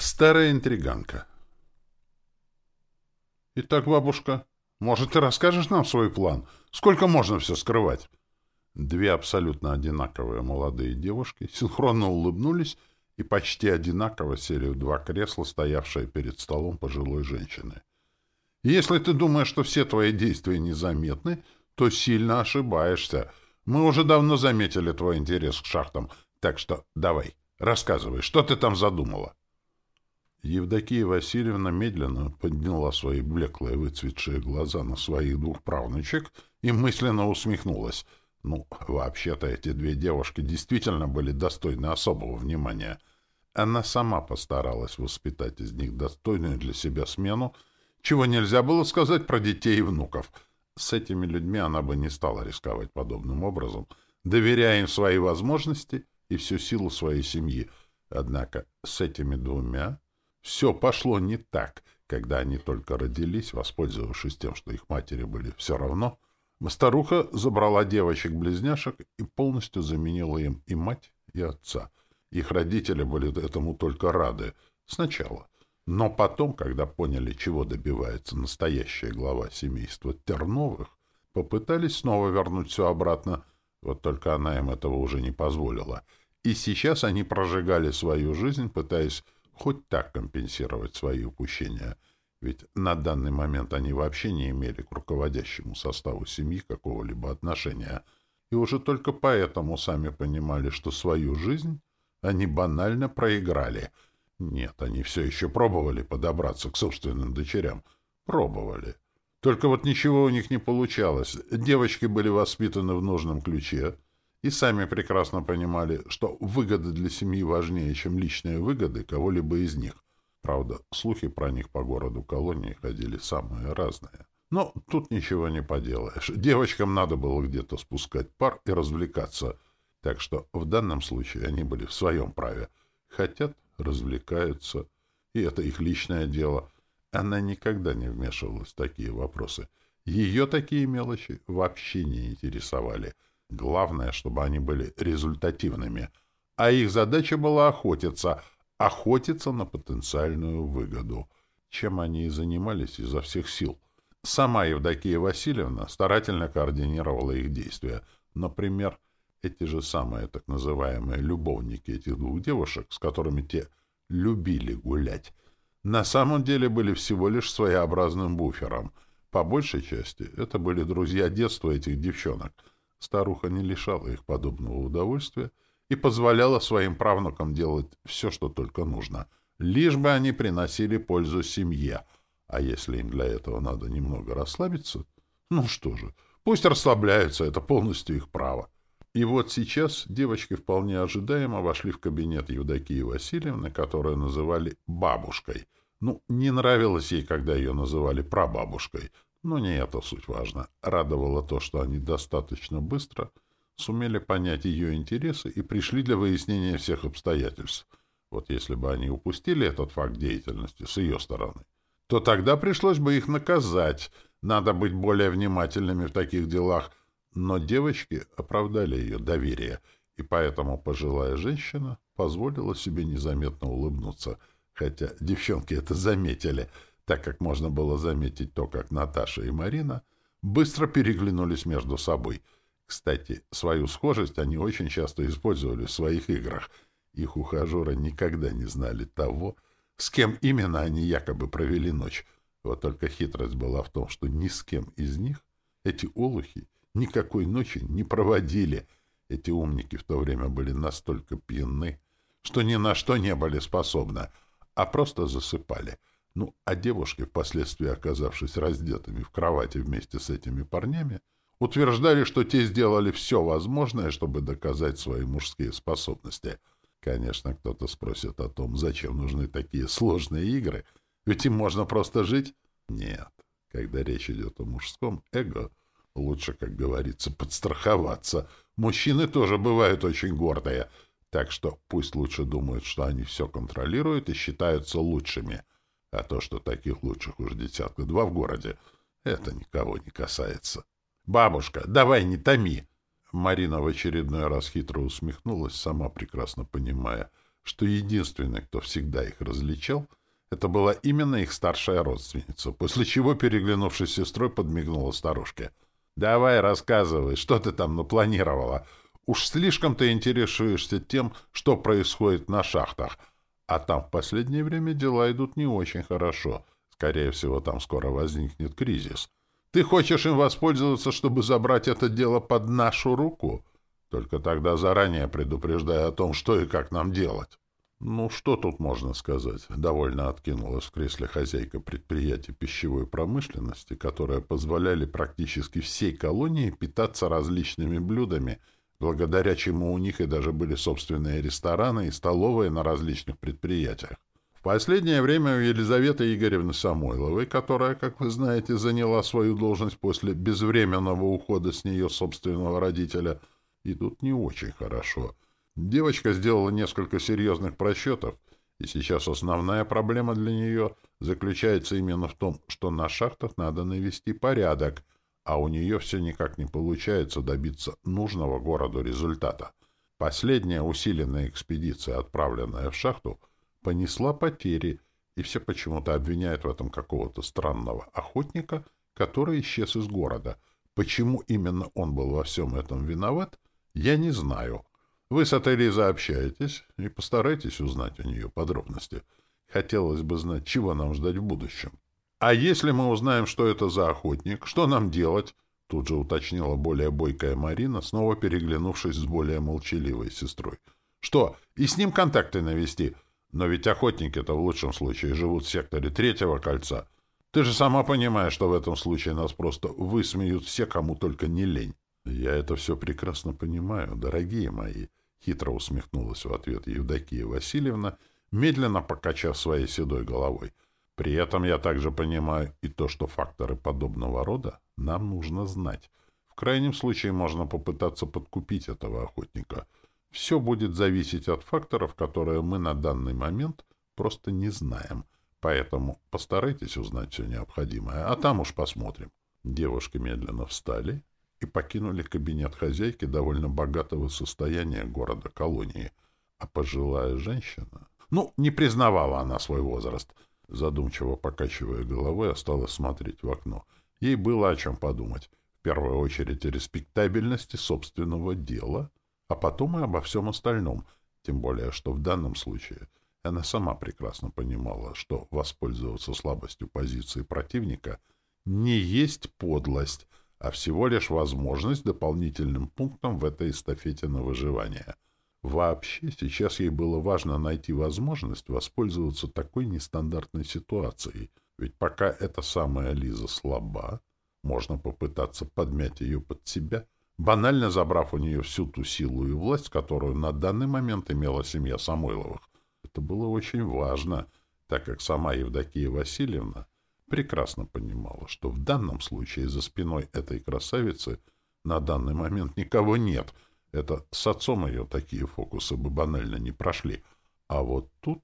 Старая интриганка. Итак, бабушка, может, ты расскажешь нам свой план? Сколько можно все скрывать? Две абсолютно одинаковые молодые девушки синхронно улыбнулись и почти одинаково сели в два кресла, стоявшие перед столом пожилой женщины. Если ты думаешь, что все твои действия незаметны, то сильно ошибаешься. Мы уже давно заметили твой интерес к шахтам, так что давай, рассказывай, что ты там задумала? Евдокия Васильевна медленно подняла свои блеклые выцветшие глаза на своих двух правнучек и мысленно усмехнулась. Ну, вообще-то эти две девушки действительно были достойны особого внимания. Она сама постаралась воспитать из них достойную для себя смену, чего нельзя было сказать про детей и внуков. С этими людьми она бы не стала рисковать подобным образом, доверяя им свои возможности и всю силу своей семьи. Однако с этими двумя все пошло не так, когда они только родились, воспользовавшись тем, что их матери были все равно. Старуха забрала девочек-близняшек и полностью заменила им и мать, и отца. Их родители были этому только рады. Сначала. Но потом, когда поняли, чего добивается настоящая глава семейства Терновых, попытались снова вернуть все обратно, вот только она им этого уже не позволила. И сейчас они прожигали свою жизнь, пытаясь хоть так компенсировать свои упущения, ведь на данный момент они вообще не имели к руководящему составу семьи какого-либо отношения, и уже только поэтому сами понимали, что свою жизнь они банально проиграли. Нет, они все еще пробовали подобраться к собственным дочерям. Пробовали. Только вот ничего у них не получалось. Девочки были воспитаны в нужном ключе — и сами прекрасно понимали, что выгоды для семьи важнее, чем личные выгоды кого-либо из них. Правда, слухи про них по городу колонии ходили самые разные. Но тут ничего не поделаешь. Девочкам надо было где-то спускать пар и развлекаться. Так что в данном случае они были в своем праве. Хотят — развлекаются. И это их личное дело. Она никогда не вмешивалась в такие вопросы. Ее такие мелочи вообще не интересовали — Главное, чтобы они были результативными. А их задача была охотиться. Охотиться на потенциальную выгоду. Чем они и занимались изо всех сил. Сама Евдокия Васильевна старательно координировала их действия. Например, эти же самые так называемые любовники этих двух девушек, с которыми те любили гулять, на самом деле были всего лишь своеобразным буфером. По большей части это были друзья детства этих девчонок — Старуха не лишала их подобного удовольствия и позволяла своим правнукам делать все, что только нужно, лишь бы они приносили пользу семье. А если им для этого надо немного расслабиться, ну что же, пусть расслабляются, это полностью их право. И вот сейчас девочки вполне ожидаемо вошли в кабинет Евдокии Васильевны, которую называли «бабушкой». Ну, не нравилось ей, когда ее называли прабабушкой, но не это суть важно. Радовало то, что они достаточно быстро сумели понять ее интересы и пришли для выяснения всех обстоятельств. Вот если бы они упустили этот факт деятельности с ее стороны, то тогда пришлось бы их наказать. Надо быть более внимательными в таких делах. Но девочки оправдали ее доверие, и поэтому пожилая женщина позволила себе незаметно улыбнуться, хотя девчонки это заметили — так как можно было заметить то, как Наташа и Марина быстро переглянулись между собой. Кстати, свою схожесть они очень часто использовали в своих играх. Их ухажеры никогда не знали того, с кем именно они якобы провели ночь. Вот только хитрость была в том, что ни с кем из них эти олухи никакой ночи не проводили. Эти умники в то время были настолько пьяны, что ни на что не были способны, а просто засыпали — ну, а девушки, впоследствии оказавшись раздетыми в кровати вместе с этими парнями, утверждали, что те сделали все возможное, чтобы доказать свои мужские способности. Конечно, кто-то спросит о том, зачем нужны такие сложные игры, ведь им можно просто жить. Нет, когда речь идет о мужском эго, лучше, как говорится, подстраховаться. Мужчины тоже бывают очень гордые, так что пусть лучше думают, что они все контролируют и считаются лучшими — а то, что таких лучших уж десятка два в городе, это никого не касается. «Бабушка, давай не томи!» Марина в очередной раз хитро усмехнулась, сама прекрасно понимая, что единственный, кто всегда их различал, это была именно их старшая родственница, после чего, переглянувшись с сестрой, подмигнула старушке. «Давай рассказывай, что ты там напланировала? Уж слишком ты интересуешься тем, что происходит на шахтах, а там в последнее время дела идут не очень хорошо. Скорее всего, там скоро возникнет кризис. Ты хочешь им воспользоваться, чтобы забрать это дело под нашу руку? Только тогда заранее предупреждай о том, что и как нам делать. Ну, что тут можно сказать? Довольно откинулась в кресле хозяйка предприятия пищевой промышленности, которые позволяли практически всей колонии питаться различными блюдами, благодаря чему у них и даже были собственные рестораны и столовые на различных предприятиях. В последнее время у Елизаветы Игоревны Самойловой, которая, как вы знаете, заняла свою должность после безвременного ухода с нее собственного родителя, идут не очень хорошо. Девочка сделала несколько серьезных просчетов, и сейчас основная проблема для нее заключается именно в том, что на шахтах надо навести порядок, а у нее все никак не получается добиться нужного городу результата. Последняя усиленная экспедиция, отправленная в шахту, понесла потери, и все почему-то обвиняют в этом какого-то странного охотника, который исчез из города. Почему именно он был во всем этом виноват, я не знаю. Вы с Ателизой общаетесь и постарайтесь узнать у нее подробности. Хотелось бы знать, чего нам ждать в будущем. А если мы узнаем, что это за охотник, что нам делать? Тут же уточнила более бойкая Марина, снова переглянувшись с более молчаливой сестрой. Что, и с ним контакты навести? — но ведь охотники-то в лучшем случае живут в секторе третьего кольца. Ты же сама понимаешь, что в этом случае нас просто высмеют все, кому только не лень. Я это все прекрасно понимаю, дорогие мои. Хитро усмехнулась в ответ Евдокия Васильевна, медленно покачав своей седой головой. При этом я также понимаю и то, что факторы подобного рода нам нужно знать. В крайнем случае можно попытаться подкупить этого охотника — все будет зависеть от факторов, которые мы на данный момент просто не знаем. Поэтому постарайтесь узнать все необходимое, а там уж посмотрим. Девушки медленно встали и покинули кабинет хозяйки довольно богатого состояния города-колонии. А пожилая женщина... Ну, не признавала она свой возраст. Задумчиво покачивая головой, осталась смотреть в окно. Ей было о чем подумать. В первую очередь о респектабельности собственного дела — а потом и обо всем остальном, тем более, что в данном случае она сама прекрасно понимала, что воспользоваться слабостью позиции противника не есть подлость, а всего лишь возможность дополнительным пунктом в этой эстафете на выживание. Вообще, сейчас ей было важно найти возможность воспользоваться такой нестандартной ситуацией, ведь пока эта самая Лиза слаба, можно попытаться подмять ее под себя — банально забрав у нее всю ту силу и власть, которую на данный момент имела семья Самойловых. Это было очень важно, так как сама Евдокия Васильевна прекрасно понимала, что в данном случае за спиной этой красавицы на данный момент никого нет. Это с отцом ее такие фокусы бы банально не прошли. А вот тут...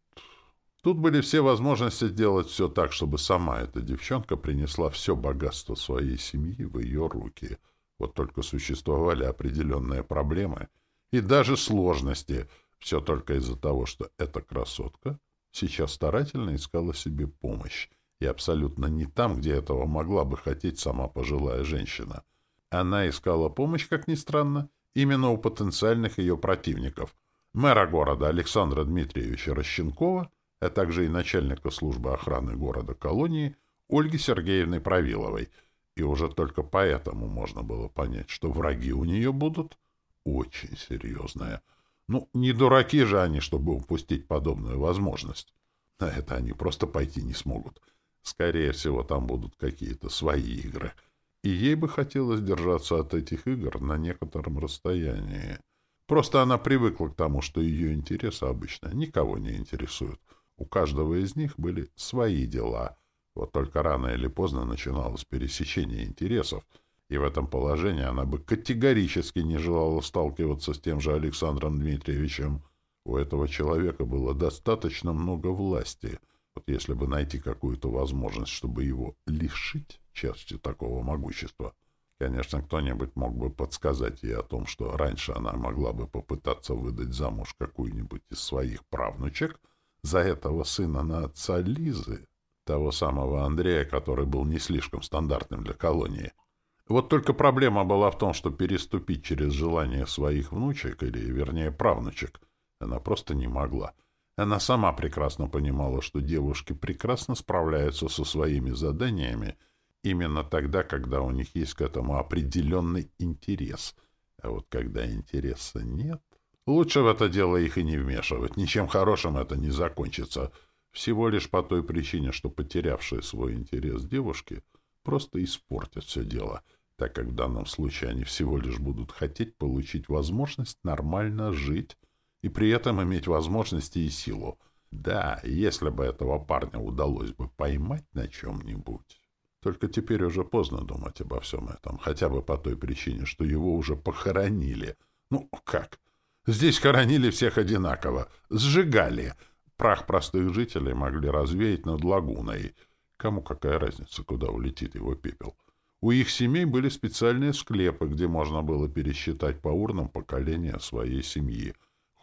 Тут были все возможности сделать все так, чтобы сама эта девчонка принесла все богатство своей семьи в ее руки — вот только существовали определенные проблемы и даже сложности, все только из-за того, что эта красотка сейчас старательно искала себе помощь, и абсолютно не там, где этого могла бы хотеть сама пожилая женщина. Она искала помощь, как ни странно, именно у потенциальных ее противников. Мэра города Александра Дмитриевича Рощенкова, а также и начальника службы охраны города-колонии Ольги Сергеевны Правиловой — и уже только поэтому можно было понять, что враги у нее будут очень серьезные. Ну, не дураки же они, чтобы упустить подобную возможность. На это они просто пойти не смогут. Скорее всего, там будут какие-то свои игры. И ей бы хотелось держаться от этих игр на некотором расстоянии. Просто она привыкла к тому, что ее интересы обычно никого не интересуют. У каждого из них были свои дела — вот только рано или поздно начиналось пересечение интересов, и в этом положении она бы категорически не желала сталкиваться с тем же Александром Дмитриевичем. У этого человека было достаточно много власти. Вот если бы найти какую-то возможность, чтобы его лишить части такого могущества, Конечно, кто-нибудь мог бы подсказать ей о том, что раньше она могла бы попытаться выдать замуж какую-нибудь из своих правнучек за этого сына на отца Лизы, того самого Андрея, который был не слишком стандартным для колонии. Вот только проблема была в том, что переступить через желание своих внучек, или, вернее, правнучек, она просто не могла. Она сама прекрасно понимала, что девушки прекрасно справляются со своими заданиями именно тогда, когда у них есть к этому определенный интерес. А вот когда интереса нет, лучше в это дело их и не вмешивать. Ничем хорошим это не закончится. Всего лишь по той причине, что потерявшие свой интерес девушки просто испортят все дело — так как в данном случае они всего лишь будут хотеть получить возможность нормально жить и при этом иметь возможности и силу. Да, если бы этого парня удалось бы поймать на чем-нибудь. Только теперь уже поздно думать обо всем этом, хотя бы по той причине, что его уже похоронили. Ну, как? Здесь хоронили всех одинаково. Сжигали. Прах простых жителей могли развеять над лагуной. Кому какая разница, куда улетит его пепел? У их семей были специальные склепы, где можно было пересчитать по урнам поколения своей семьи.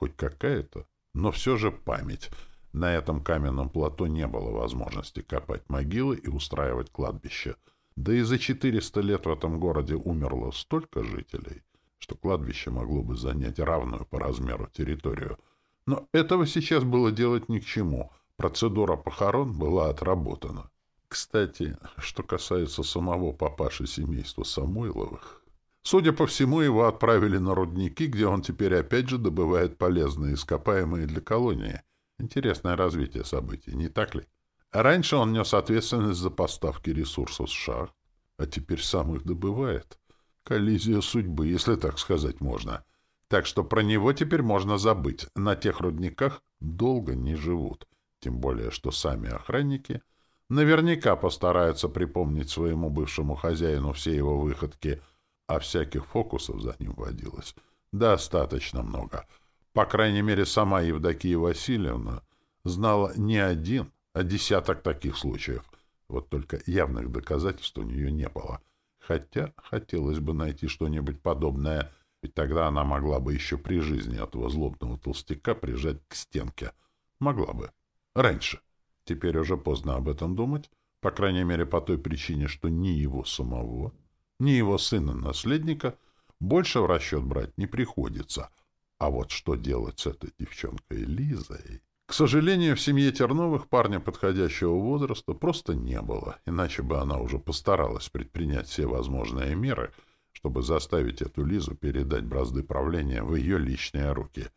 Хоть какая-то, но все же память. На этом каменном плато не было возможности копать могилы и устраивать кладбище. Да и за 400 лет в этом городе умерло столько жителей, что кладбище могло бы занять равную по размеру территорию. Но этого сейчас было делать ни к чему. Процедура похорон была отработана. Кстати, что касается самого папаши семейства Самойловых, судя по всему, его отправили на рудники, где он теперь опять же добывает полезные ископаемые для колонии. Интересное развитие событий, не так ли? Раньше он нес ответственность за поставки ресурсов с шахт, а теперь сам их добывает. Коллизия судьбы, если так сказать можно. Так что про него теперь можно забыть. На тех рудниках долго не живут. Тем более, что сами охранники — Наверняка постараются припомнить своему бывшему хозяину все его выходки, а всяких фокусов за ним водилось. Достаточно много. По крайней мере, сама Евдокия Васильевна знала не один, а десяток таких случаев. Вот только явных доказательств у нее не было. Хотя хотелось бы найти что-нибудь подобное, ведь тогда она могла бы еще при жизни этого злобного толстяка прижать к стенке. Могла бы. Раньше. Теперь уже поздно об этом думать, по крайней мере по той причине, что ни его самого, ни его сына-наследника больше в расчет брать не приходится. А вот что делать с этой девчонкой Лизой? К сожалению, в семье Терновых парня подходящего возраста просто не было, иначе бы она уже постаралась предпринять все возможные меры, чтобы заставить эту Лизу передать бразды правления в ее личные руки.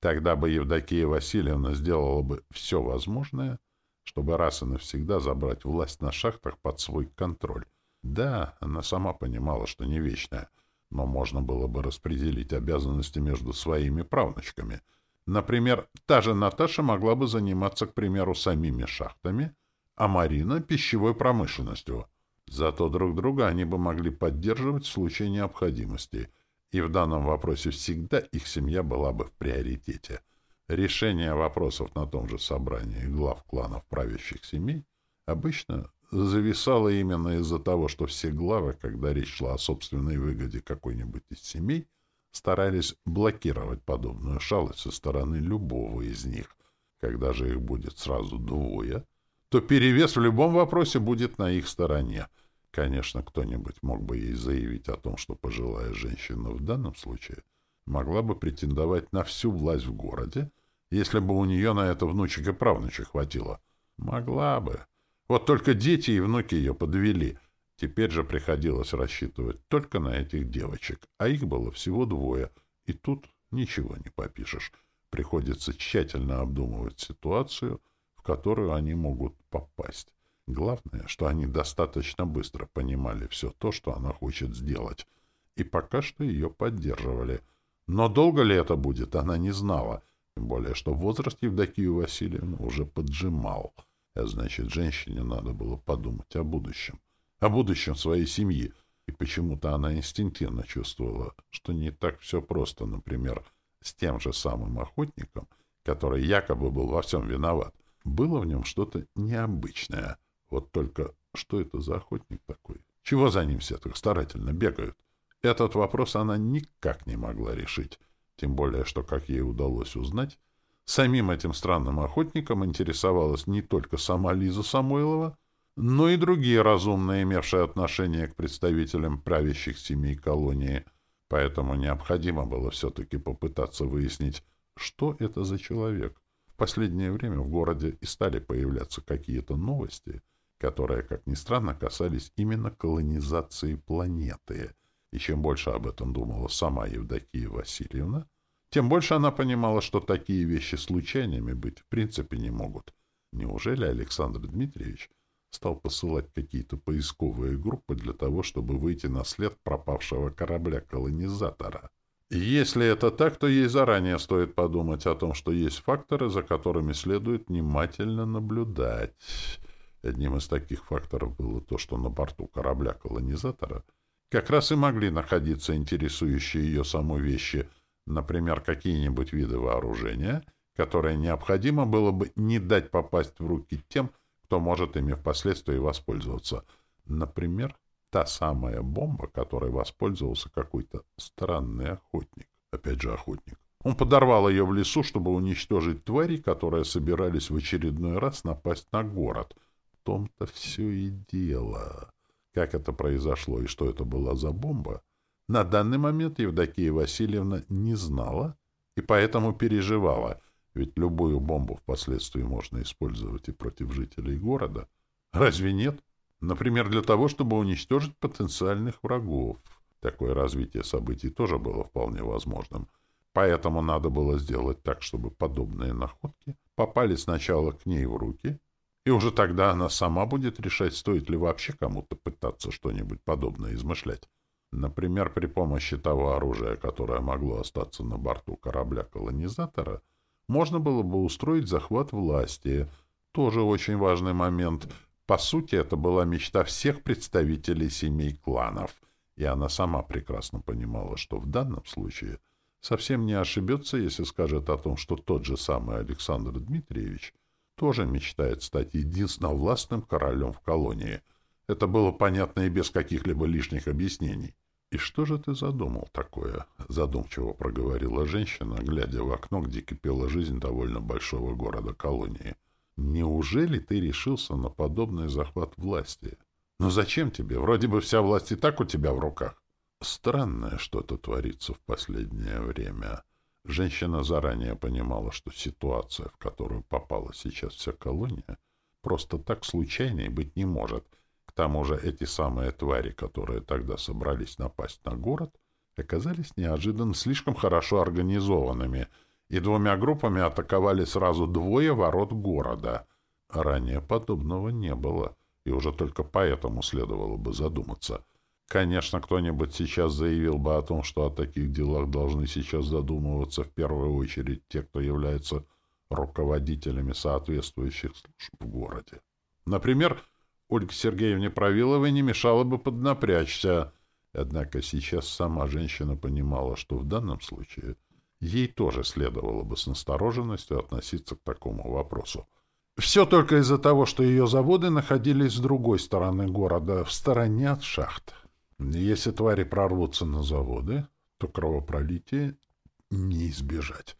Тогда бы Евдокия Васильевна сделала бы все возможное, чтобы раз и навсегда забрать власть на шахтах под свой контроль. Да, она сама понимала, что не вечная, но можно было бы распределить обязанности между своими правнучками. Например, та же Наташа могла бы заниматься, к примеру, самими шахтами, а Марина — пищевой промышленностью. Зато друг друга они бы могли поддерживать в случае необходимости, и в данном вопросе всегда их семья была бы в приоритете — Решение вопросов на том же собрании глав кланов правящих семей обычно зависало именно из-за того, что все главы, когда речь шла о собственной выгоде какой-нибудь из семей, старались блокировать подобную шалость со стороны любого из них. Когда же их будет сразу двое, то перевес в любом вопросе будет на их стороне. Конечно, кто-нибудь мог бы ей заявить о том, что пожилая женщина в данном случае могла бы претендовать на всю власть в городе, если бы у нее на это внучек и правнучек хватило. Могла бы. Вот только дети и внуки ее подвели. Теперь же приходилось рассчитывать только на этих девочек, а их было всего двое, и тут ничего не попишешь. Приходится тщательно обдумывать ситуацию, в которую они могут попасть. Главное, что они достаточно быстро понимали все то, что она хочет сделать, и пока что ее поддерживали. Но долго ли это будет, она не знала — тем более, что возраст Евдокию Васильевну уже поджимал. А значит, женщине надо было подумать о будущем. О будущем своей семьи. И почему-то она инстинктивно чувствовала, что не так все просто, например, с тем же самым охотником, который якобы был во всем виноват. Было в нем что-то необычное. Вот только что это за охотник такой? Чего за ним все так старательно бегают? Этот вопрос она никак не могла решить. Тем более, что, как ей удалось узнать, самим этим странным охотником интересовалась не только сама Лиза Самойлова, но и другие разумные, имевшие отношение к представителям правящих семей колонии. Поэтому необходимо было все-таки попытаться выяснить, что это за человек. В последнее время в городе и стали появляться какие-то новости, которые, как ни странно, касались именно колонизации планеты. И чем больше об этом думала сама Евдокия Васильевна, тем больше она понимала, что такие вещи случайными быть в принципе не могут. Неужели Александр Дмитриевич стал посылать какие-то поисковые группы для того, чтобы выйти на след пропавшего корабля-колонизатора? Если это так, то ей заранее стоит подумать о том, что есть факторы, за которыми следует внимательно наблюдать. Одним из таких факторов было то, что на борту корабля-колонизатора как раз и могли находиться интересующие ее саму вещи, например, какие-нибудь виды вооружения, которые необходимо было бы не дать попасть в руки тем, кто может ими впоследствии воспользоваться. Например, та самая бомба, которой воспользовался какой-то странный охотник. Опять же охотник. Он подорвал ее в лесу, чтобы уничтожить твари, которые собирались в очередной раз напасть на город. В том-то все и дело. Как это произошло и что это была за бомба, на данный момент Евдокия Васильевна не знала и поэтому переживала, ведь любую бомбу впоследствии можно использовать и против жителей города. Разве нет? Например, для того, чтобы уничтожить потенциальных врагов. Такое развитие событий тоже было вполне возможным. Поэтому надо было сделать так, чтобы подобные находки попали сначала к ней в руки, и уже тогда она сама будет решать, стоит ли вообще кому-то пытаться что-нибудь подобное измышлять. Например, при помощи того оружия, которое могло остаться на борту корабля-колонизатора, можно было бы устроить захват власти. Тоже очень важный момент. По сути, это была мечта всех представителей семей кланов, и она сама прекрасно понимала, что в данном случае совсем не ошибется, если скажет о том, что тот же самый Александр Дмитриевич — тоже мечтает стать единственным властным королем в колонии. Это было понятно и без каких-либо лишних объяснений. «И что же ты задумал такое?» — задумчиво проговорила женщина, глядя в окно, где кипела жизнь довольно большого города-колонии. «Неужели ты решился на подобный захват власти? Но зачем тебе? Вроде бы вся власть и так у тебя в руках». Странное что-то творится в последнее время. Женщина заранее понимала, что ситуация, в которую попала сейчас вся колония, просто так случайной быть не может. Тому же эти самые твари, которые тогда собрались напасть на город, оказались неожиданно слишком хорошо организованными, и двумя группами атаковали сразу двое ворот города. Ранее подобного не было, и уже только поэтому следовало бы задуматься — Конечно, кто-нибудь сейчас заявил бы о том, что о таких делах должны сейчас задумываться в первую очередь те, кто является руководителями соответствующих служб в городе. Например, Ольге Сергеевне Правиловой не мешало бы поднапрячься, однако сейчас сама женщина понимала, что в данном случае ей тоже следовало бы с настороженностью относиться к такому вопросу. Все только из-за того, что ее заводы находились с другой стороны города, в стороне от шахт. Если твари прорвутся на заводы, то кровопролитие не избежать.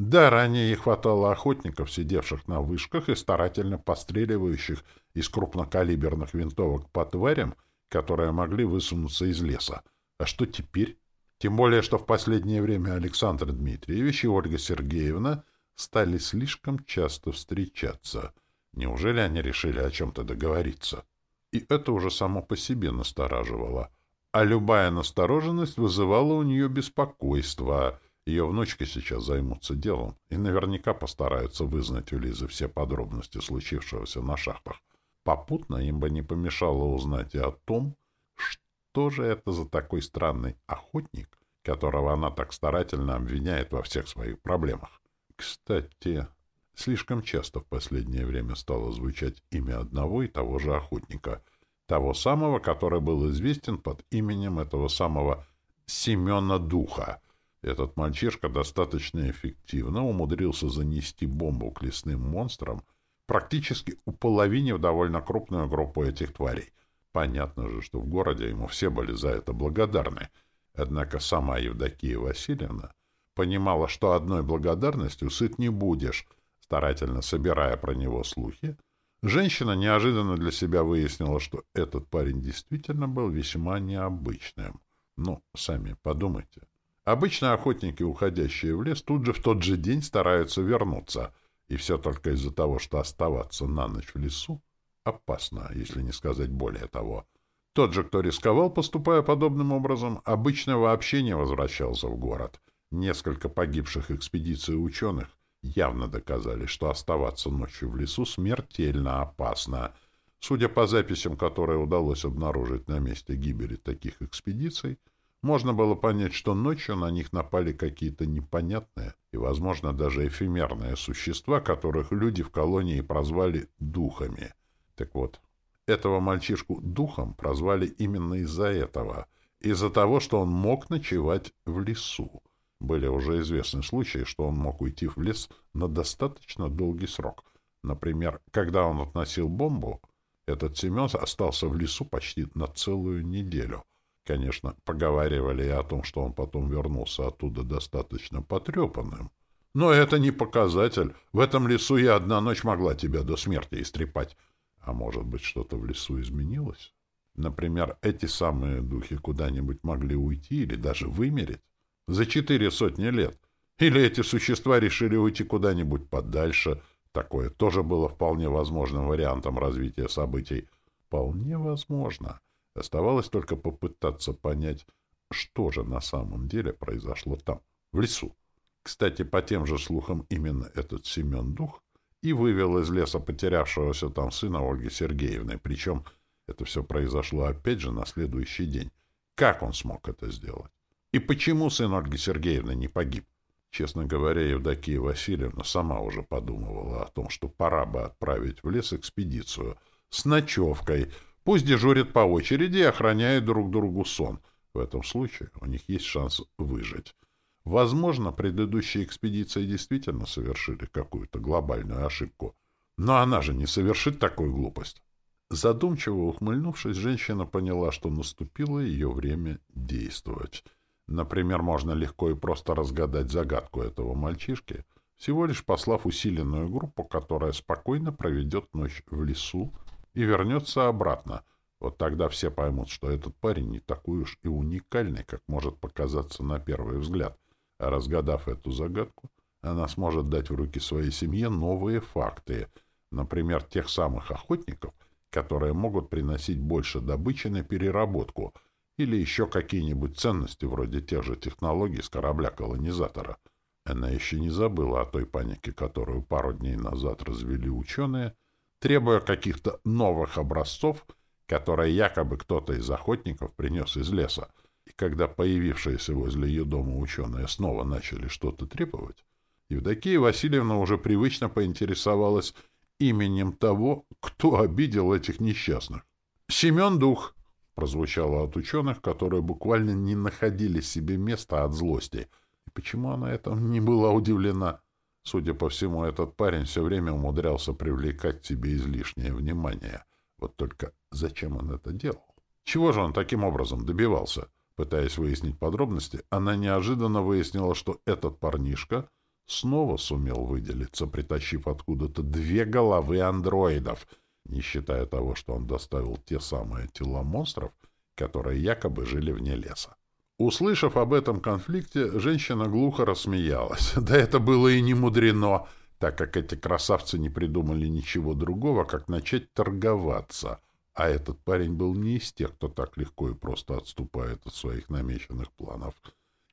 Да, ранее и хватало охотников, сидевших на вышках и старательно постреливающих из крупнокалиберных винтовок по тварям, которые могли высунуться из леса. А что теперь? Тем более, что в последнее время Александр Дмитриевич и Ольга Сергеевна стали слишком часто встречаться. Неужели они решили о чем-то договориться? И это уже само по себе настораживало — а любая настороженность вызывала у нее беспокойство. Ее внучки сейчас займутся делом и наверняка постараются вызнать у Лизы все подробности случившегося на шахтах. Попутно им бы не помешало узнать и о том, что же это за такой странный охотник, которого она так старательно обвиняет во всех своих проблемах. Кстати, слишком часто в последнее время стало звучать имя одного и того же охотника — того самого, который был известен под именем этого самого Семена Духа. Этот мальчишка достаточно эффективно умудрился занести бомбу к лесным монстрам, практически уполовинив довольно крупную группу этих тварей. Понятно же, что в городе ему все были за это благодарны. Однако сама Евдокия Васильевна понимала, что одной благодарностью сыт не будешь, старательно собирая про него слухи, женщина неожиданно для себя выяснила, что этот парень действительно был весьма необычным. Ну, сами подумайте. Обычно охотники, уходящие в лес, тут же в тот же день стараются вернуться, и все только из-за того, что оставаться на ночь в лесу опасно, если не сказать более того. Тот же, кто рисковал, поступая подобным образом, обычно вообще не возвращался в город. Несколько погибших экспедиций ученых явно доказали, что оставаться ночью в лесу смертельно опасно. Судя по записям, которые удалось обнаружить на месте гибели таких экспедиций, можно было понять, что ночью на них напали какие-то непонятные и, возможно, даже эфемерные существа, которых люди в колонии прозвали «духами». Так вот, этого мальчишку «духом» прозвали именно из-за этого, из-за того, что он мог ночевать в лесу. Были уже известны случаи, что он мог уйти в лес на достаточно долгий срок. Например, когда он относил бомбу, этот Семен остался в лесу почти на целую неделю. Конечно, поговаривали и о том, что он потом вернулся оттуда достаточно потрепанным. Но это не показатель. В этом лесу я одна ночь могла тебя до смерти истрепать. А может быть, что-то в лесу изменилось? Например, эти самые духи куда-нибудь могли уйти или даже вымереть? За четыре сотни лет. Или эти существа решили уйти куда-нибудь подальше. Такое тоже было вполне возможным вариантом развития событий. Вполне возможно. Оставалось только попытаться понять, что же на самом деле произошло там, в лесу. Кстати, по тем же слухам, именно этот Семен Дух и вывел из леса потерявшегося там сына Ольги Сергеевны. Причем это все произошло опять же на следующий день. Как он смог это сделать? И почему сын Ольги Сергеевны не погиб? Честно говоря, Евдокия Васильевна сама уже подумывала о том, что пора бы отправить в лес экспедицию с ночевкой. Пусть дежурят по очереди и охраняют друг другу сон. В этом случае у них есть шанс выжить. Возможно, предыдущие экспедиции действительно совершили какую-то глобальную ошибку. Но она же не совершит такую глупость. Задумчиво ухмыльнувшись, женщина поняла, что наступило ее время действовать. Например, можно легко и просто разгадать загадку этого мальчишки, всего лишь послав усиленную группу, которая спокойно проведет ночь в лесу и вернется обратно. Вот тогда все поймут, что этот парень не такой уж и уникальный, как может показаться на первый взгляд — разгадав эту загадку, она сможет дать в руки своей семье новые факты, например, тех самых охотников, которые могут приносить больше добычи на переработку или еще какие-нибудь ценности вроде тех же технологий с корабля-колонизатора. Она еще не забыла о той панике, которую пару дней назад развели ученые, требуя каких-то новых образцов, которые якобы кто-то из охотников принес из леса, и когда появившиеся возле ее дома ученые снова начали что-то требовать, Евдокия Васильевна уже привычно поинтересовалась именем того, кто обидел этих несчастных. «Семен Дух!» — прозвучало от ученых, которые буквально не находили себе места от злости. И почему она этому не была удивлена? Судя по всему, этот парень все время умудрялся привлекать к себе излишнее внимание. Вот только зачем он это делал? Чего же он таким образом добивался? — Пытаясь выяснить подробности, она неожиданно выяснила, что этот парнишка снова сумел выделиться, притащив откуда-то две головы андроидов, не считая того, что он доставил те самые тела монстров, которые якобы жили вне леса. Услышав об этом конфликте, женщина глухо рассмеялась. Да это было и не мудрено, так как эти красавцы не придумали ничего другого, как начать торговаться — а этот парень был не из тех, кто так легко и просто отступает от своих намеченных планов.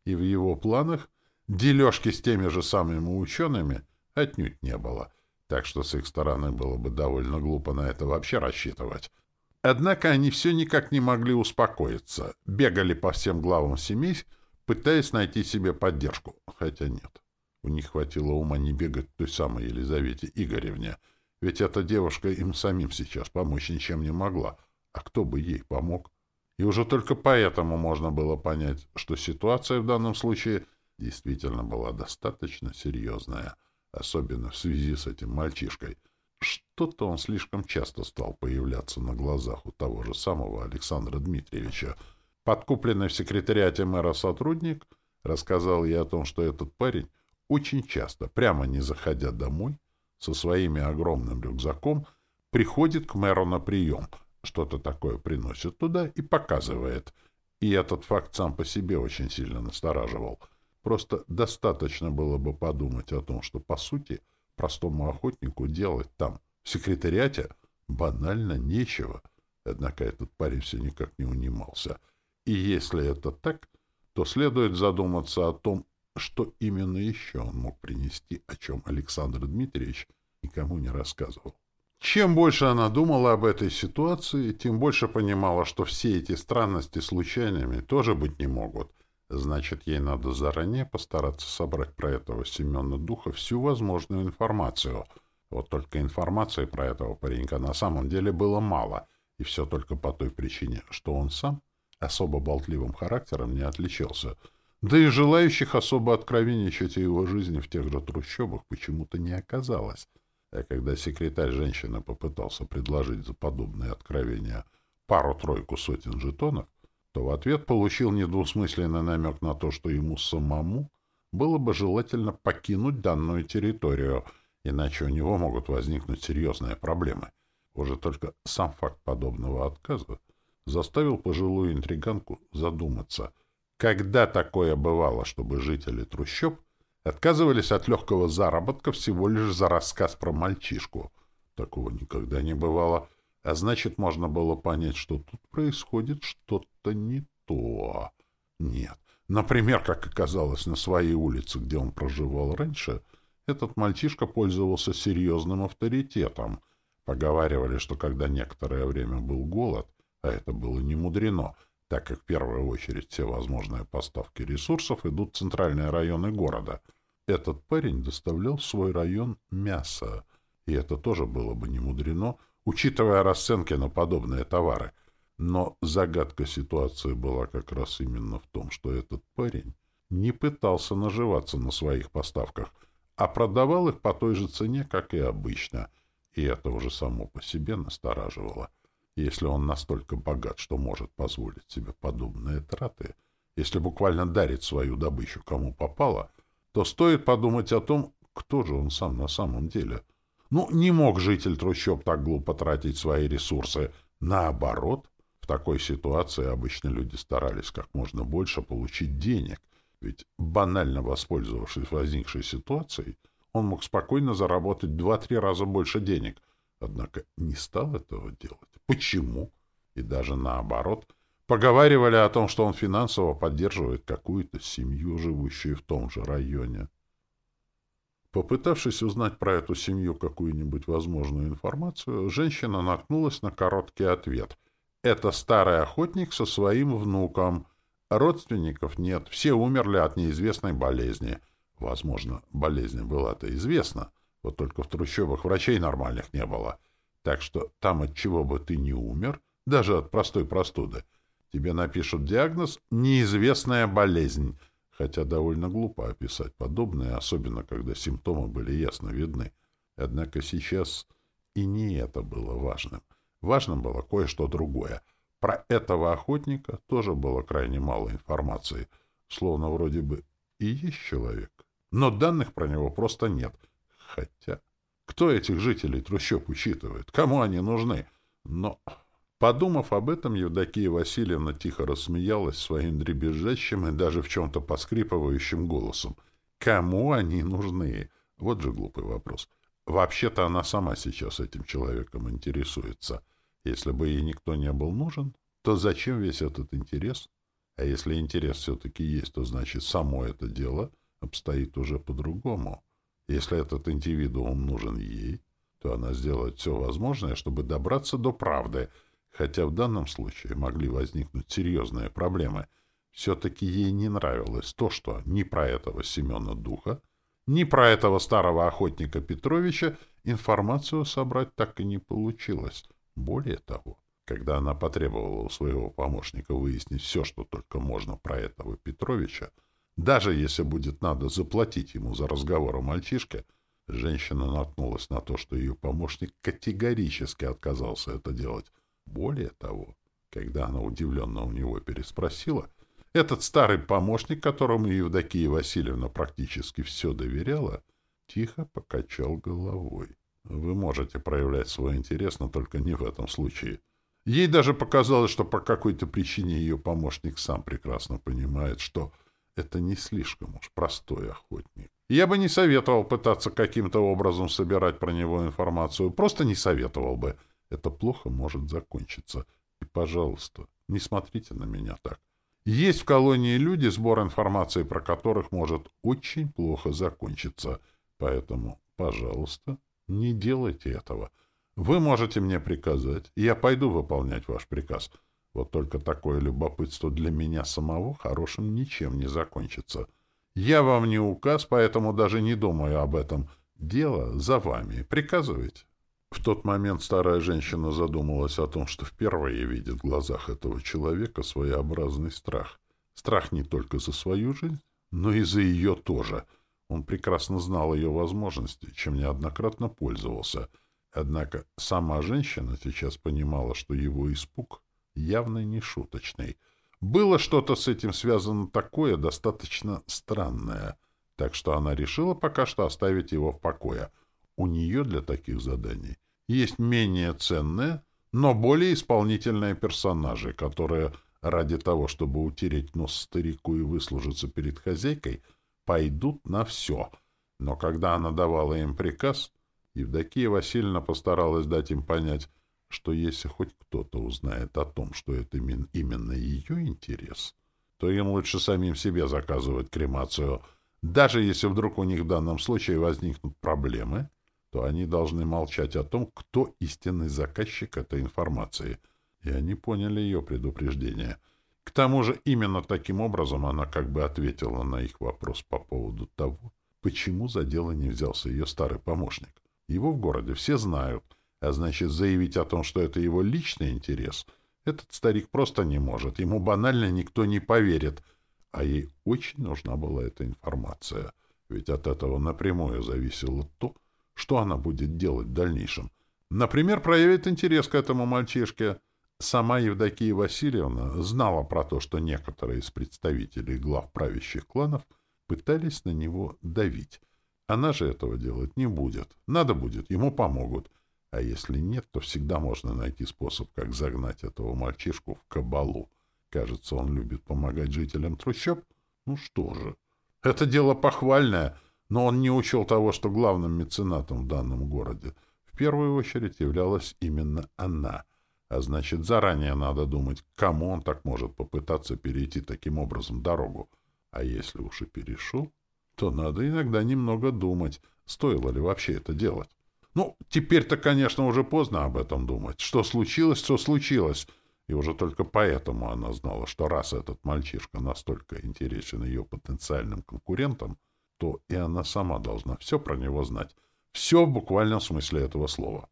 И в его планах дележки с теми же самыми учеными отнюдь не было, так что с их стороны было бы довольно глупо на это вообще рассчитывать. Однако они все никак не могли успокоиться, бегали по всем главам семей, пытаясь найти себе поддержку, хотя нет. У них хватило ума не бегать той самой Елизавете Игоревне — ведь эта девушка им самим сейчас помочь ничем не могла. А кто бы ей помог? И уже только поэтому можно было понять, что ситуация в данном случае действительно была достаточно серьезная, особенно в связи с этим мальчишкой. Что-то он слишком часто стал появляться на глазах у того же самого Александра Дмитриевича. Подкупленный в секретариате мэра сотрудник рассказал ей о том, что этот парень очень часто, прямо не заходя домой, со своими огромным рюкзаком, приходит к мэру на прием, что-то такое приносит туда и показывает. И этот факт сам по себе очень сильно настораживал. Просто достаточно было бы подумать о том, что, по сути, простому охотнику делать там, в секретариате, банально нечего. Однако этот парень все никак не унимался. И если это так, то следует задуматься о том, что именно еще он мог принести, о чем Александр Дмитриевич никому не рассказывал. Чем больше она думала об этой ситуации, тем больше понимала, что все эти странности случайными тоже быть не могут. Значит, ей надо заранее постараться собрать про этого Семена Духа всю возможную информацию. Вот только информации про этого паренька на самом деле было мало, и все только по той причине, что он сам особо болтливым характером не отличался — да и желающих особо откровенничать о его жизни в тех же трущобах почему-то не оказалось. А когда секретарь женщины попытался предложить за подобные откровения пару-тройку сотен жетонов, то в ответ получил недвусмысленный намек на то, что ему самому было бы желательно покинуть данную территорию, иначе у него могут возникнуть серьезные проблемы. Уже только сам факт подобного отказа заставил пожилую интриганку задуматься — когда такое бывало, чтобы жители трущоб отказывались от легкого заработка всего лишь за рассказ про мальчишку? Такого никогда не бывало, а значит, можно было понять, что тут происходит что-то не то. Нет. Например, как оказалось на своей улице, где он проживал раньше, этот мальчишка пользовался серьезным авторитетом. Поговаривали, что когда некоторое время был голод, а это было не мудрено — так как в первую очередь все возможные поставки ресурсов идут в центральные районы города. Этот парень доставлял в свой район мясо, и это тоже было бы не мудрено, учитывая расценки на подобные товары. Но загадка ситуации была как раз именно в том, что этот парень не пытался наживаться на своих поставках, а продавал их по той же цене, как и обычно, и это уже само по себе настораживало. Если он настолько богат, что может позволить себе подобные траты, если буквально дарит свою добычу кому попало, то стоит подумать о том, кто же он сам на самом деле. Ну, не мог житель трущоб так глупо тратить свои ресурсы. Наоборот, в такой ситуации обычно люди старались как можно больше получить денег, ведь банально воспользовавшись возникшей ситуацией, он мог спокойно заработать два-три раза больше денег, однако не стал этого делать. Почему? И даже наоборот. Поговаривали о том, что он финансово поддерживает какую-то семью, живущую в том же районе. Попытавшись узнать про эту семью какую-нибудь возможную информацию, женщина наткнулась на короткий ответ. «Это старый охотник со своим внуком. Родственников нет, все умерли от неизвестной болезни. Возможно, болезнь была-то известна, вот только в трущобах врачей нормальных не было. Так что там, от чего бы ты не умер, даже от простой простуды, тебе напишут диагноз «неизвестная болезнь», хотя довольно глупо описать подобное, особенно когда симптомы были ясно видны. Однако сейчас и не это было важным. Важным было кое-что другое. Про этого охотника тоже было крайне мало информации, словно вроде бы и есть человек. Но данных про него просто нет. Хотя... Кто этих жителей трущоб учитывает? Кому они нужны? Но, подумав об этом, Евдокия Васильевна тихо рассмеялась своим дребезжащим и даже в чем-то поскрипывающим голосом. Кому они нужны? Вот же глупый вопрос. Вообще-то она сама сейчас этим человеком интересуется. Если бы ей никто не был нужен, то зачем весь этот интерес? А если интерес все-таки есть, то значит само это дело обстоит уже по-другому. Если этот индивидуум нужен ей, то она сделает все возможное, чтобы добраться до правды, хотя в данном случае могли возникнуть серьезные проблемы. Все-таки ей не нравилось то, что ни про этого Семена Духа, ни про этого старого охотника Петровича информацию собрать так и не получилось. Более того, когда она потребовала у своего помощника выяснить все, что только можно про этого Петровича, даже если будет надо заплатить ему за разговор о мальчишке, Женщина наткнулась на то, что ее помощник категорически отказался это делать. Более того, когда она удивленно у него переспросила, этот старый помощник, которому Евдокия Васильевна практически все доверяла, тихо покачал головой. Вы можете проявлять свой интерес, но только не в этом случае. Ей даже показалось, что по какой-то причине ее помощник сам прекрасно понимает, что это не слишком уж простой охотник. Я бы не советовал пытаться каким-то образом собирать про него информацию. Просто не советовал бы. Это плохо может закончиться. И, пожалуйста, не смотрите на меня так. Есть в колонии люди, сбор информации про которых может очень плохо закончиться. Поэтому, пожалуйста, не делайте этого. Вы можете мне приказать, и я пойду выполнять ваш приказ. Вот только такое любопытство для меня самого хорошим ничем не закончится. Я вам не указ, поэтому даже не думаю об этом. Дело за вами. Приказывайте. В тот момент старая женщина задумалась о том, что впервые видит в глазах этого человека своеобразный страх. Страх не только за свою жизнь, но и за ее тоже. Он прекрасно знал ее возможности, чем неоднократно пользовался. Однако сама женщина сейчас понимала, что его испуг явно не шуточный. Было что-то с этим связано такое, достаточно странное, так что она решила пока что оставить его в покое — у нее для таких заданий есть менее ценные, но более исполнительные персонажи, которые ради того, чтобы утереть нос старику и выслужиться перед хозяйкой, пойдут на все. Но когда она давала им приказ, Евдокия Васильевна постаралась дать им понять, что если хоть кто-то узнает о том, что это именно ее интерес, то им лучше самим себе заказывать кремацию, даже если вдруг у них в данном случае возникнут проблемы, то они должны молчать о том, кто истинный заказчик этой информации. И они поняли ее предупреждение. К тому же именно таким образом она как бы ответила на их вопрос по поводу того, почему за дело не взялся ее старый помощник. Его в городе все знают, а значит заявить о том, что это его личный интерес, этот старик просто не может, ему банально никто не поверит, а ей очень нужна была эта информация, ведь от этого напрямую зависело то, что она будет делать в дальнейшем? Например, проявит интерес к этому мальчишке. Сама Евдокия Васильевна знала про то, что некоторые из представителей глав правящих кланов пытались на него давить. Она же этого делать не будет. Надо будет, ему помогут. А если нет, то всегда можно найти способ, как загнать этого мальчишку в кабалу. Кажется, он любит помогать жителям трущоб. Ну что же, это дело похвальное — но он не учел того, что главным меценатом в данном городе в первую очередь являлась именно она. А значит, заранее надо думать, кому он так может попытаться перейти таким образом дорогу. А если уж и перешел, то надо иногда немного думать, стоило ли вообще это делать. Ну, теперь-то, конечно, уже поздно об этом думать. Что случилось, что случилось. И уже только поэтому она знала, что раз этот мальчишка настолько интересен ее потенциальным конкурентам, то и она сама должна все про него знать. Все в буквальном смысле этого слова.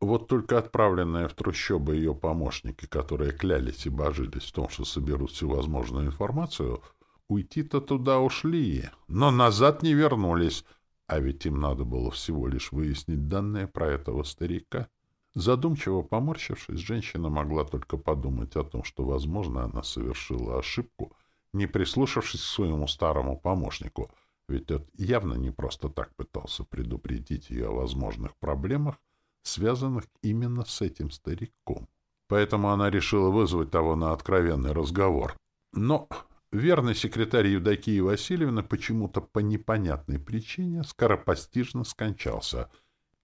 Вот только отправленные в трущобы ее помощники, которые клялись и божились в том, что соберут всю возможную информацию, уйти-то туда ушли, но назад не вернулись, а ведь им надо было всего лишь выяснить данные про этого старика. Задумчиво поморщившись, женщина могла только подумать о том, что, возможно, она совершила ошибку, не прислушавшись к своему старому помощнику — ведь тот явно не просто так пытался предупредить ее о возможных проблемах, связанных именно с этим стариком. Поэтому она решила вызвать того на откровенный разговор. Но верный секретарь Евдокии Васильевны почему-то по непонятной причине скоропостижно скончался.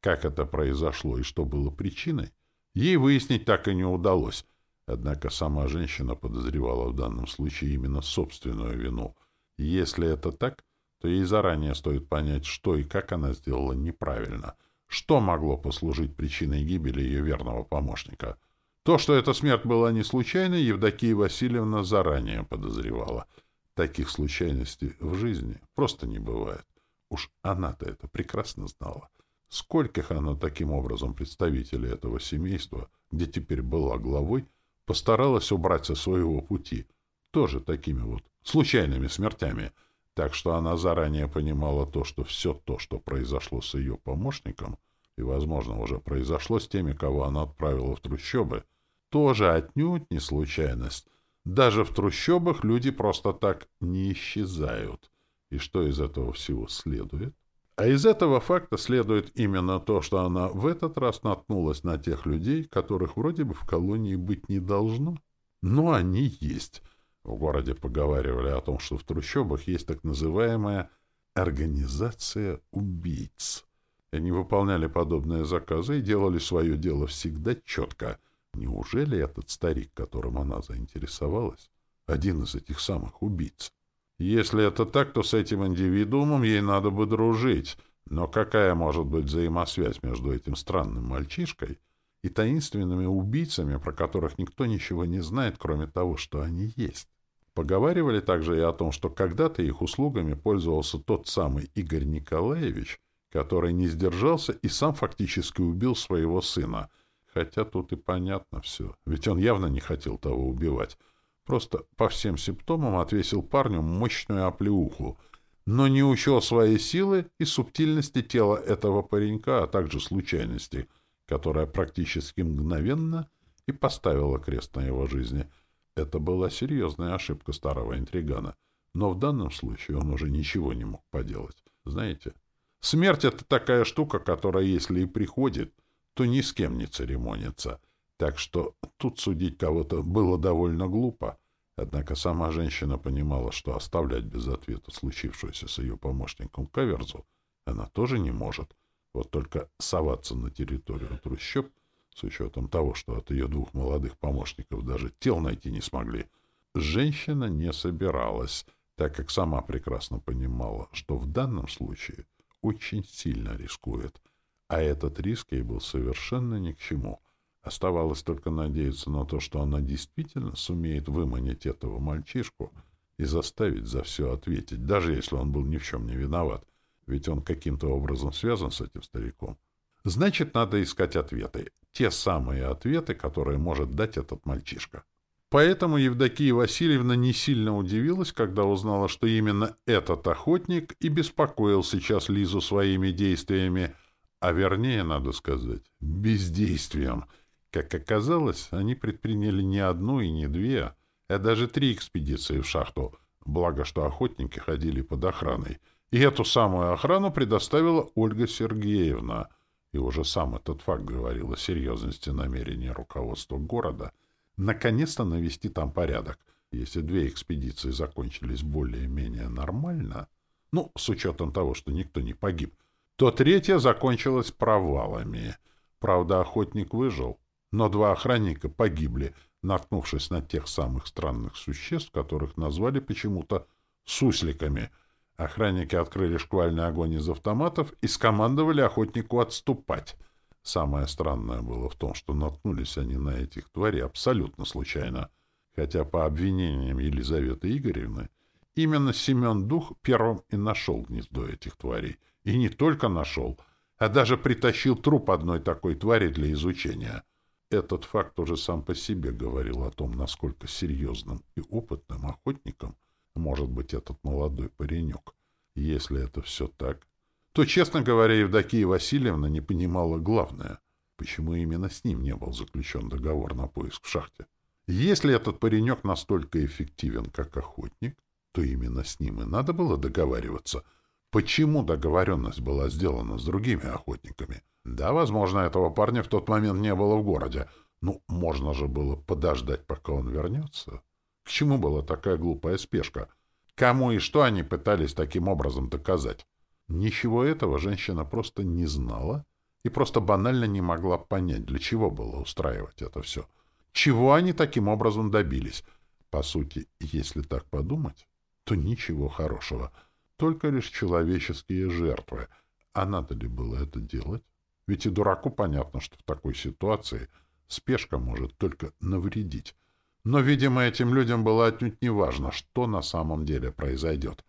Как это произошло и что было причиной, ей выяснить так и не удалось. Однако сама женщина подозревала в данном случае именно собственную вину. Если это так, то ей заранее стоит понять, что и как она сделала неправильно, что могло послужить причиной гибели ее верного помощника. То, что эта смерть была не случайной, Евдокия Васильевна заранее подозревала. Таких случайностей в жизни просто не бывает. Уж она-то это прекрасно знала. Скольких она таким образом представителей этого семейства, где теперь была главой, постаралась убрать со своего пути, тоже такими вот случайными смертями — Так что она заранее понимала то, что все то, что произошло с ее помощником, и, возможно, уже произошло с теми, кого она отправила в трущобы, тоже отнюдь не случайность. Даже в трущобах люди просто так не исчезают. И что из этого всего следует? А из этого факта следует именно то, что она в этот раз наткнулась на тех людей, которых вроде бы в колонии быть не должно. Но они есть. В городе поговаривали о том, что в трущобах есть так называемая «организация убийц». Они выполняли подобные заказы и делали свое дело всегда четко. Неужели этот старик, которым она заинтересовалась, один из этих самых убийц? Если это так, то с этим индивидуумом ей надо бы дружить. Но какая может быть взаимосвязь между этим странным мальчишкой и таинственными убийцами, про которых никто ничего не знает, кроме того, что они есть? Поговаривали также и о том, что когда-то их услугами пользовался тот самый Игорь Николаевич, который не сдержался и сам фактически убил своего сына. Хотя тут и понятно все, ведь он явно не хотел того убивать. Просто по всем симптомам отвесил парню мощную оплеуху, но не учел своей силы и субтильности тела этого паренька, а также случайности, которая практически мгновенно и поставила крест на его жизни. Это была серьезная ошибка старого интригана, но в данном случае он уже ничего не мог поделать. Знаете, смерть — это такая штука, которая, если и приходит, то ни с кем не церемонится — так что тут судить кого-то было довольно глупо. Однако сама женщина понимала, что оставлять без ответа случившуюся с ее помощником каверзу она тоже не может. Вот только соваться на территорию трущоб, с учетом того, что от ее двух молодых помощников даже тел найти не смогли, женщина не собиралась, так как сама прекрасно понимала, что в данном случае очень сильно рискует, а этот риск ей был совершенно ни к чему — Оставалось только надеяться на то, что она действительно сумеет выманить этого мальчишку и заставить за все ответить, даже если он был ни в чем не виноват, ведь он каким-то образом связан с этим стариком. Значит, надо искать ответы. Те самые ответы, которые может дать этот мальчишка. Поэтому Евдокия Васильевна не сильно удивилась, когда узнала, что именно этот охотник и беспокоил сейчас Лизу своими действиями, а вернее, надо сказать, бездействием — как оказалось, они предприняли не одну и не две, а даже три экспедиции в шахту, благо что охотники ходили под охраной. И эту самую охрану предоставила Ольга Сергеевна. И уже сам этот факт говорил о серьезности намерения руководства города наконец-то навести там порядок. Если две экспедиции закончились более-менее нормально, ну, с учетом того, что никто не погиб, то третья закончилась провалами. Правда, охотник выжил, но два охранника погибли, наткнувшись на тех самых странных существ, которых назвали почему-то сусликами. Охранники открыли шквальный огонь из автоматов и скомандовали охотнику отступать. Самое странное было в том, что наткнулись они на этих тварей абсолютно случайно, хотя по обвинениям Елизаветы Игоревны именно Семен Дух первым и нашел гнездо этих тварей. И не только нашел, а даже притащил труп одной такой твари для изучения — этот факт уже сам по себе говорил о том, насколько серьезным и опытным охотником может быть этот молодой паренек. Если это все так, то, честно говоря, Евдокия Васильевна не понимала главное, почему именно с ним не был заключен договор на поиск в шахте. Если этот паренек настолько эффективен, как охотник, то именно с ним и надо было договариваться. Почему договоренность была сделана с другими охотниками — да, возможно, этого парня в тот момент не было в городе. Ну, можно же было подождать, пока он вернется. К чему была такая глупая спешка? Кому и что они пытались таким образом доказать? Ничего этого женщина просто не знала и просто банально не могла понять, для чего было устраивать это все. Чего они таким образом добились? По сути, если так подумать, то ничего хорошего. Только лишь человеческие жертвы. А надо ли было это делать? Ведь и дураку понятно, что в такой ситуации спешка может только навредить. Но, видимо, этим людям было отнюдь не важно, что на самом деле произойдет.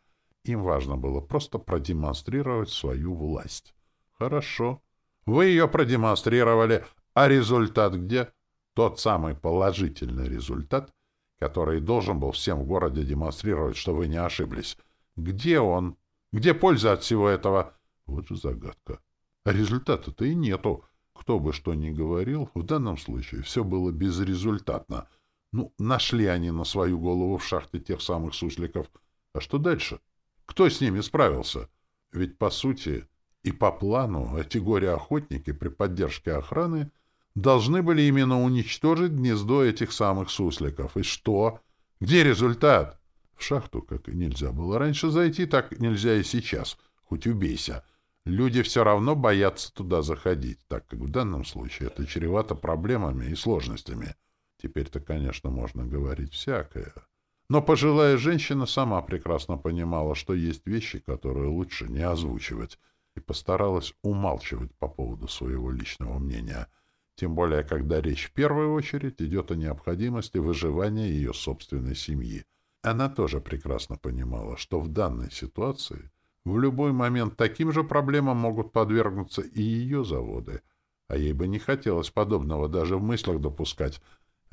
Им важно было просто продемонстрировать свою власть. Хорошо. Вы ее продемонстрировали, а результат где? Тот самый положительный результат, который должен был всем в городе демонстрировать, что вы не ошиблись. Где он? Где польза от всего этого? Вот же загадка. А результата-то и нету. Кто бы что ни говорил, в данном случае все было безрезультатно. Ну, нашли они на свою голову в шахте тех самых сусликов. А что дальше? Кто с ними справился? Ведь, по сути, и по плану эти горе-охотники при поддержке охраны должны были именно уничтожить гнездо этих самых сусликов. И что? Где результат? В шахту, как нельзя было раньше зайти, так нельзя и сейчас, хоть убейся. Люди все равно боятся туда заходить, так как в данном случае это чревато проблемами и сложностями. Теперь-то, конечно, можно говорить всякое. Но пожилая женщина сама прекрасно понимала, что есть вещи, которые лучше не озвучивать, и постаралась умалчивать по поводу своего личного мнения, тем более, когда речь в первую очередь идет о необходимости выживания ее собственной семьи. Она тоже прекрасно понимала, что в данной ситуации в любой момент таким же проблемам могут подвергнуться и ее заводы, а ей бы не хотелось подобного даже в мыслях допускать,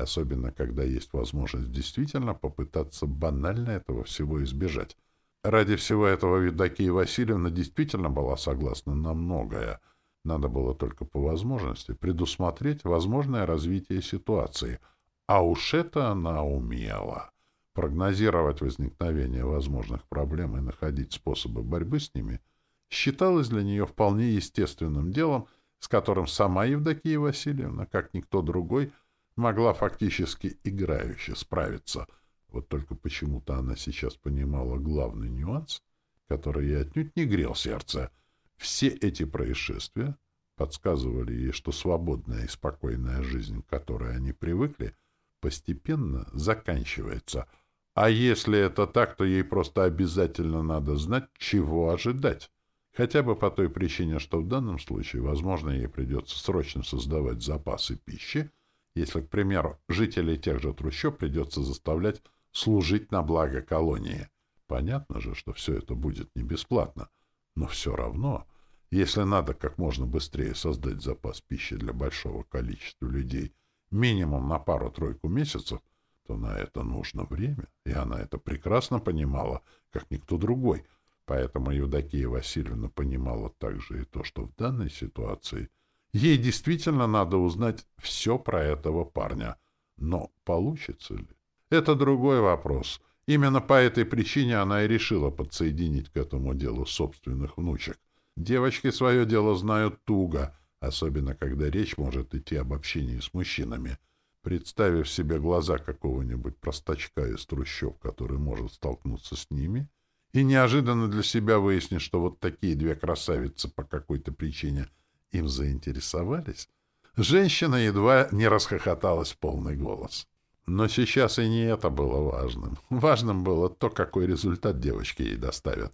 особенно когда есть возможность действительно попытаться банально этого всего избежать. Ради всего этого Евдокия Васильевна действительно была согласна на многое. Надо было только по возможности предусмотреть возможное развитие ситуации. А уж это она умела. Прогнозировать возникновение возможных проблем и находить способы борьбы с ними считалось для нее вполне естественным делом, с которым сама Евдокия Васильевна, как никто другой, могла фактически играюще справиться. Вот только почему-то она сейчас понимала главный нюанс, который ей отнюдь не грел сердце. Все эти происшествия подсказывали ей, что свободная и спокойная жизнь, к которой они привыкли, постепенно заканчивается. А если это так, то ей просто обязательно надо знать, чего ожидать. Хотя бы по той причине, что в данном случае, возможно, ей придется срочно создавать запасы пищи, если, к примеру, жителей тех же трущоб придется заставлять служить на благо колонии. Понятно же, что все это будет не бесплатно, но все равно, если надо как можно быстрее создать запас пищи для большого количества людей, минимум на пару-тройку месяцев, то на это нужно время, и она это прекрасно понимала, как никто другой. Поэтому Евдокия Васильевна понимала также и то, что в данной ситуации — Ей действительно надо узнать все про этого парня. Но получится ли? Это другой вопрос. Именно по этой причине она и решила подсоединить к этому делу собственных внучек. Девочки свое дело знают туго, особенно когда речь может идти об общении с мужчинами. Представив себе глаза какого-нибудь простачка из трущоб, который может столкнуться с ними, и неожиданно для себя выяснить, что вот такие две красавицы по какой-то причине — им заинтересовались, женщина едва не расхохоталась в полный голос. Но сейчас и не это было важным. Важным было то, какой результат девочки ей доставят.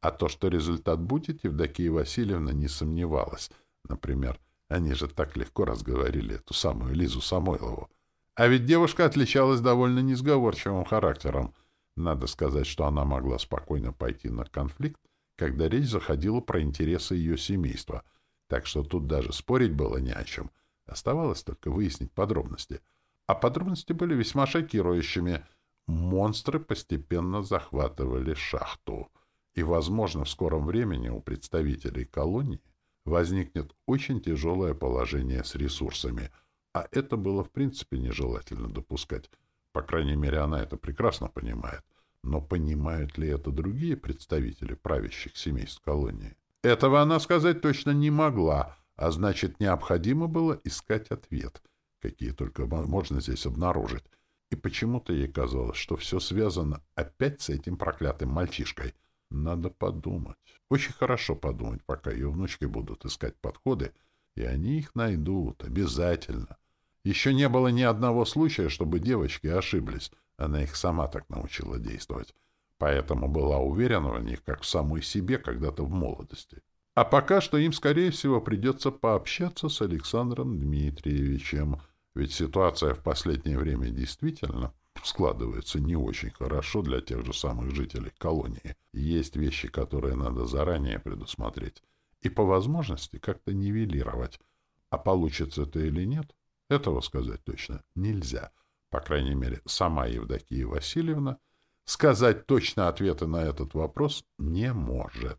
А то, что результат будет, Евдокия Васильевна не сомневалась. Например, они же так легко разговорили эту самую Лизу Самойлову. А ведь девушка отличалась довольно несговорчивым характером. Надо сказать, что она могла спокойно пойти на конфликт, когда речь заходила про интересы ее семейства — так что тут даже спорить было не о чем. Оставалось только выяснить подробности. А подробности были весьма шокирующими. Монстры постепенно захватывали шахту. И, возможно, в скором времени у представителей колонии возникнет очень тяжелое положение с ресурсами. А это было, в принципе, нежелательно допускать. По крайней мере, она это прекрасно понимает. Но понимают ли это другие представители правящих семейств колонии? Этого она сказать точно не могла, а значит, необходимо было искать ответ, какие только можно здесь обнаружить. И почему-то ей казалось, что все связано опять с этим проклятым мальчишкой. Надо подумать. Очень хорошо подумать, пока ее внучки будут искать подходы, и они их найдут, обязательно. Еще не было ни одного случая, чтобы девочки ошиблись. Она их сама так научила действовать поэтому была уверена в них, как в самой себе когда-то в молодости. А пока что им, скорее всего, придется пообщаться с Александром Дмитриевичем, ведь ситуация в последнее время действительно складывается не очень хорошо для тех же самых жителей колонии. Есть вещи, которые надо заранее предусмотреть и по возможности как-то нивелировать. А получится это или нет, этого сказать точно нельзя. По крайней мере, сама Евдокия Васильевна сказать точно ответы на этот вопрос не может.